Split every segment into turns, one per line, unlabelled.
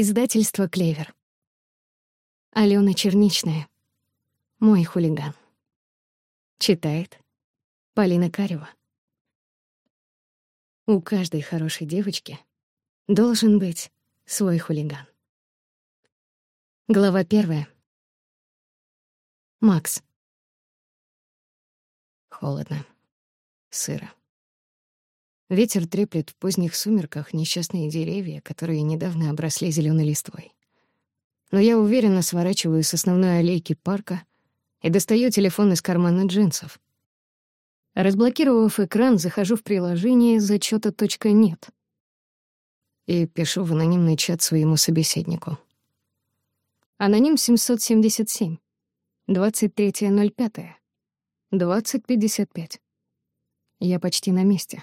издательство «Клевер». Алена Черничная. «Мой хулиган». Читает Полина Карева. У каждой хорошей девочки должен быть свой хулиган. Глава первая. Макс. Холодно. Сыро. Ветер треплет в поздних сумерках несчастные деревья, которые недавно обросли зеленой листвой. Но я уверенно сворачиваю с основной аллейки парка и достаю телефон из кармана джинсов. Разблокировав экран, захожу в приложение зачёта нет и пишу в анонимный чат своему собеседнику. Аноним 777. 23.05. 20.55. Я почти на месте.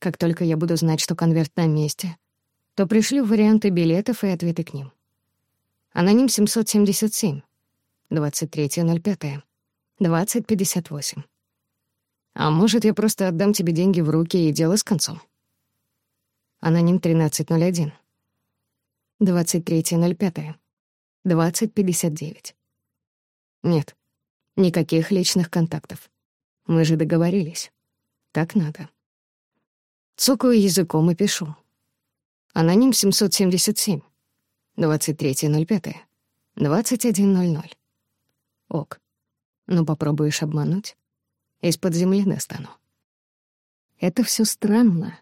как только я буду знать, что конверт на месте, то пришлю варианты билетов и ответы к ним. Аноним 777, 23.05, 20.58. А может, я просто отдам тебе деньги в руки и дело с концом? Аноним 13.01, 23.05, 20.59. Нет, никаких личных контактов. Мы же договорились. Так надо. Цокаю языком и пишу. Аноним 777. 23.05. 21.00. Ок. Ну, попробуешь обмануть? Из-под земли достану. Это все странно.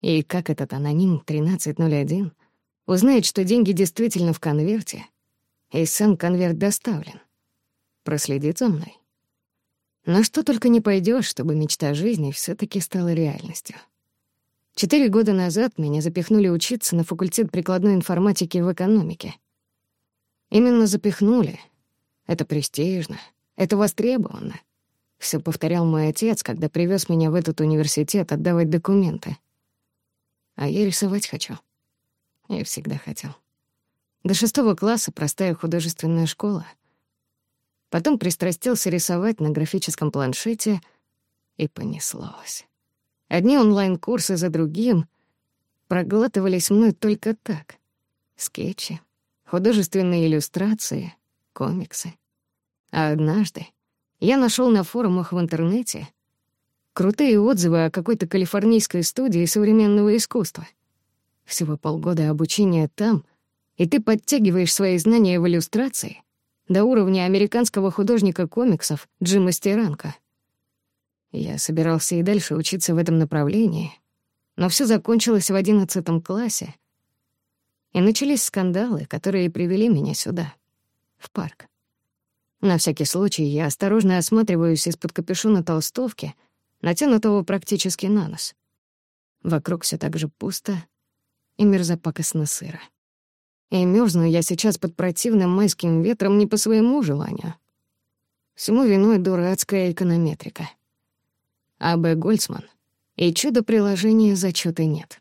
И как этот аноним 1301 узнает, что деньги действительно в конверте, и сам конверт доставлен? Проследит за мной. На что только не пойдешь, чтобы мечта жизни все таки стала реальностью. Четыре года назад меня запихнули учиться на факультет прикладной информатики в экономике. Именно запихнули. Это престижно, это востребовано. Все повторял мой отец, когда привез меня в этот университет отдавать документы. А я рисовать хочу. Я всегда хотел. До шестого класса простая художественная школа. Потом пристрастился рисовать на графическом планшете, и понеслось. Одни онлайн-курсы за другим. Проглатывались мной только так. Скетчи, художественные иллюстрации, комиксы. А однажды я нашел на форумах в интернете крутые отзывы о какой-то калифорнийской студии современного искусства. Всего полгода обучения там, и ты подтягиваешь свои знания в иллюстрации до уровня американского художника комиксов Джима Стеранка — я собирался и дальше учиться в этом направлении, но все закончилось в одиннадцатом классе, и начались скандалы, которые привели меня сюда, в парк. На всякий случай я осторожно осматриваюсь из-под капюшона толстовки, натянутого практически на нос. Вокруг все так же пусто и мерзопакостно сыро. И мерзну я сейчас под противным майским ветром не по своему желанию. Всему виной дурацкая эконометрика — а.Б. Гольцман, и чудо-приложения зачёта нет.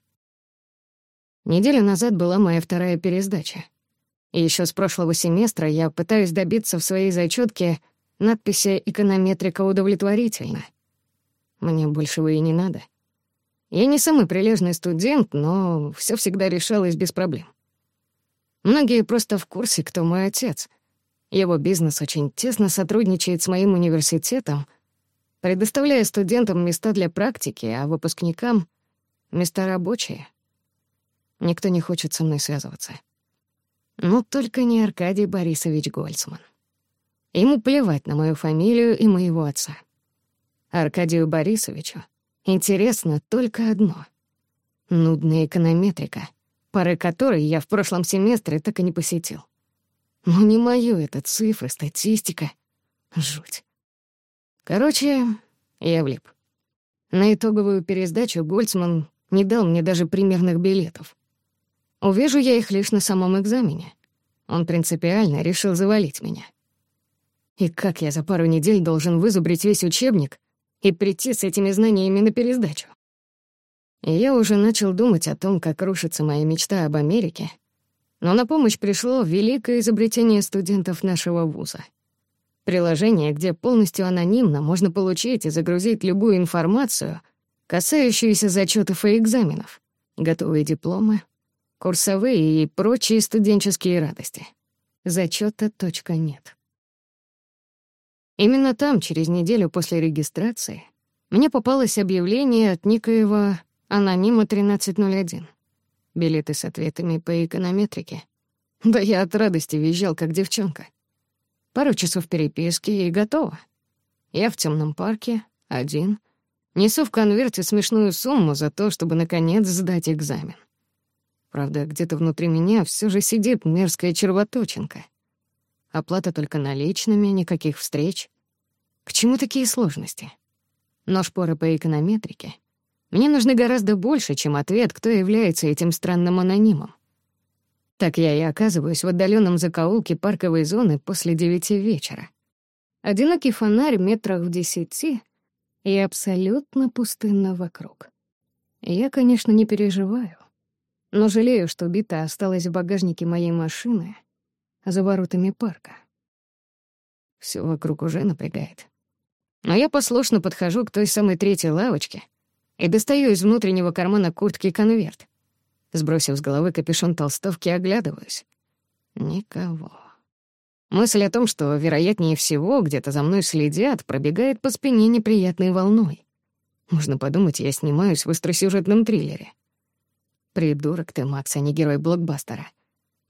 Неделю назад была моя вторая пересдача. И ещё с прошлого семестра я пытаюсь добиться в своей зачётке надписи «Эконометрика удовлетворительно». Мне большего и не надо. Я не самый прилежный студент, но всё всегда решалось без проблем. Многие просто в курсе, кто мой отец. Его бизнес очень тесно сотрудничает с моим университетом — Предоставляя студентам места для практики, а выпускникам — места рабочие. Никто не хочет со мной связываться. Ну, только не Аркадий Борисович Гольцман. Ему плевать на мою фамилию и моего отца. Аркадию Борисовичу интересно только одно — нудная эконометрика, пары которой я в прошлом семестре так и не посетил. Ну, не мою это цифры, статистика. Жуть. Короче, я влип. На итоговую пересдачу Гольцман не дал мне даже примерных билетов. Увижу я их лишь на самом экзамене. Он принципиально решил завалить меня. И как я за пару недель должен вызубрить весь учебник и прийти с этими знаниями на пересдачу? И я уже начал думать о том, как рушится моя мечта об Америке, но на помощь пришло великое изобретение студентов нашего вуза — Приложение, где полностью анонимно можно получить и загрузить любую информацию, касающуюся зачетов и экзаменов, готовые дипломы, курсовые и прочие студенческие радости. Зачёта точка нет. Именно там, через неделю после регистрации, мне попалось объявление от некоего анонима 1301. Билеты с ответами по эконометрике. Да я от радости визжал, как девчонка. Пару часов переписки и готово. Я в темном парке, один, несу в конверте смешную сумму за то, чтобы, наконец, сдать экзамен. Правда, где-то внутри меня все же сидит мерзкая червоточинка. Оплата только наличными, никаких встреч. К чему такие сложности? Так я и оказываюсь в отдаленном закоулке парковой зоны после девяти вечера. Одинокий фонарь метрах в десяти и абсолютно пустынно вокруг. Я, конечно, не переживаю, но жалею, что бита осталась в багажнике моей машины за воротами парка. Все вокруг уже напрягает. Но я послушно подхожу к той самой третьей лавочке и достаю из внутреннего кармана куртки конверт. Сбросив с головы капюшон толстовки, оглядываюсь. Никого. Мысль о том, что, вероятнее всего, где-то за мной следят, пробегает по спине неприятной волной. Можно подумать, я снимаюсь в остросюжетном триллере. Придурок ты, Макс, а не герой блокбастера.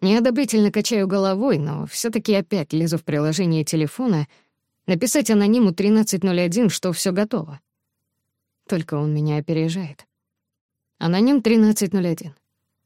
Неодобрительно качаю головой, но все таки опять лезу в приложение телефона написать анониму 1301, что все готово. Только он меня опережает. Аноним 1301.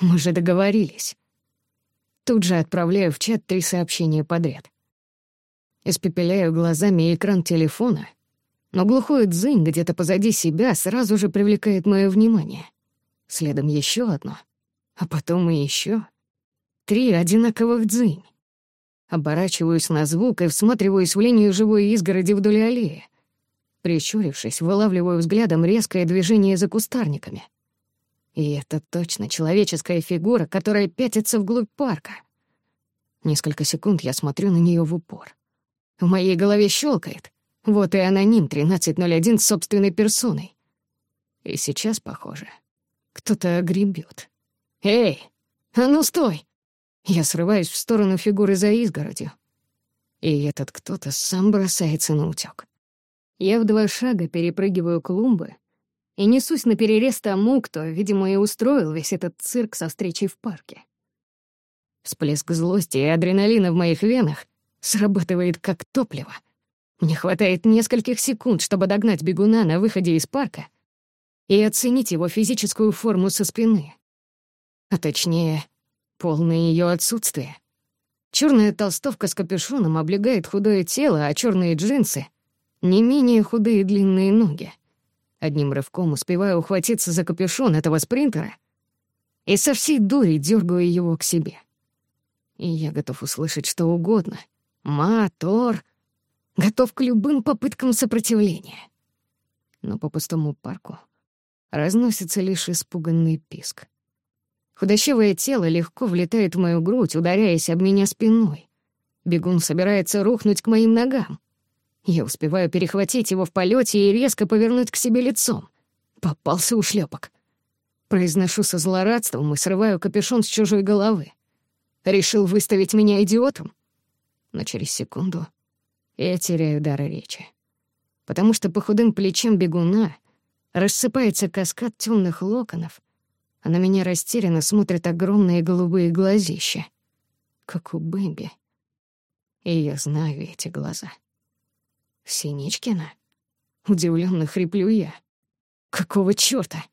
Мы же договорились. Тут же отправляю в чат три сообщения подряд. Испепеляю глазами экран телефона, но глухой дзынь где-то позади себя сразу же привлекает мое внимание — следом еще одно, а потом и еще Три одинаковых дзынь. Оборачиваюсь на звук и всматриваюсь в линию живой изгороди вдоль аллеи. Прищурившись, вылавливаю И это точно человеческая фигура, которая пятится вглубь парка. Несколько секунд я смотрю на нее в упор. В моей голове щелкает. Вот и аноним 1301 с собственной персоной. И сейчас, похоже, кто-то огребёт. «Эй, а ну стой!» Я срываюсь в сторону фигуры за изгородью. И этот кто-то сам бросается на утёк. Я в два шага перепрыгиваю клумбы, и несусь на перерез тому, кто, видимо, и устроил весь этот цирк со встречей в парке. Всплеск злости и адреналина в моих венах срабатывает как топливо. Мне хватает нескольких секунд, чтобы догнать бегуна на выходе из парка и оценить его физическую форму со спины. А точнее, полное ее отсутствие. Черная толстовка с капюшоном облегает худое тело, а черные джинсы — не менее худые длинные ноги. Одним рывком успеваю ухватиться за капюшон этого спринтера и со всей дури дергаю его к себе. И я готов услышать что угодно. Мотор. Готов к любым попыткам сопротивления. Но по пустому парку разносится лишь испуганный писк. Худощевое тело легко влетает в мою грудь, ударяясь об меня спиной. Бегун собирается рухнуть к моим ногам. Я успеваю перехватить его в полете и резко повернуть к себе лицом. Попался ушлепок. Произношу со злорадством и срываю капюшон с чужой головы. Решил выставить меня идиотом? Но через секунду я теряю дар речи. Потому что по худым плечам бегуна рассыпается каскад темных локонов, а на меня растерянно смотрят огромные голубые глазища, как у Бэмби. И я знаю эти глаза. Синичкина, на? Удивленно хриплю я. Какого чёрта?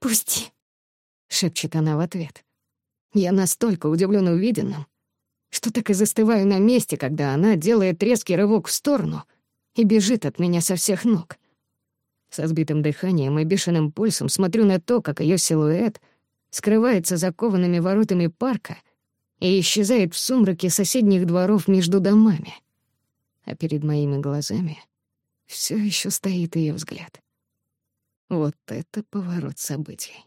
Пусти! шепчет она в ответ. Я настолько удивлен увиденным, что так и застываю на месте, когда она делает резкий рывок в сторону и бежит от меня со всех ног. Со сбитым дыханием и бешеным пульсом смотрю на то, как её силуэт скрывается за коваными воротами парка и исчезает в сумраке соседних дворов между домами. А перед моими глазами все еще стоит ее взгляд. Вот это поворот событий.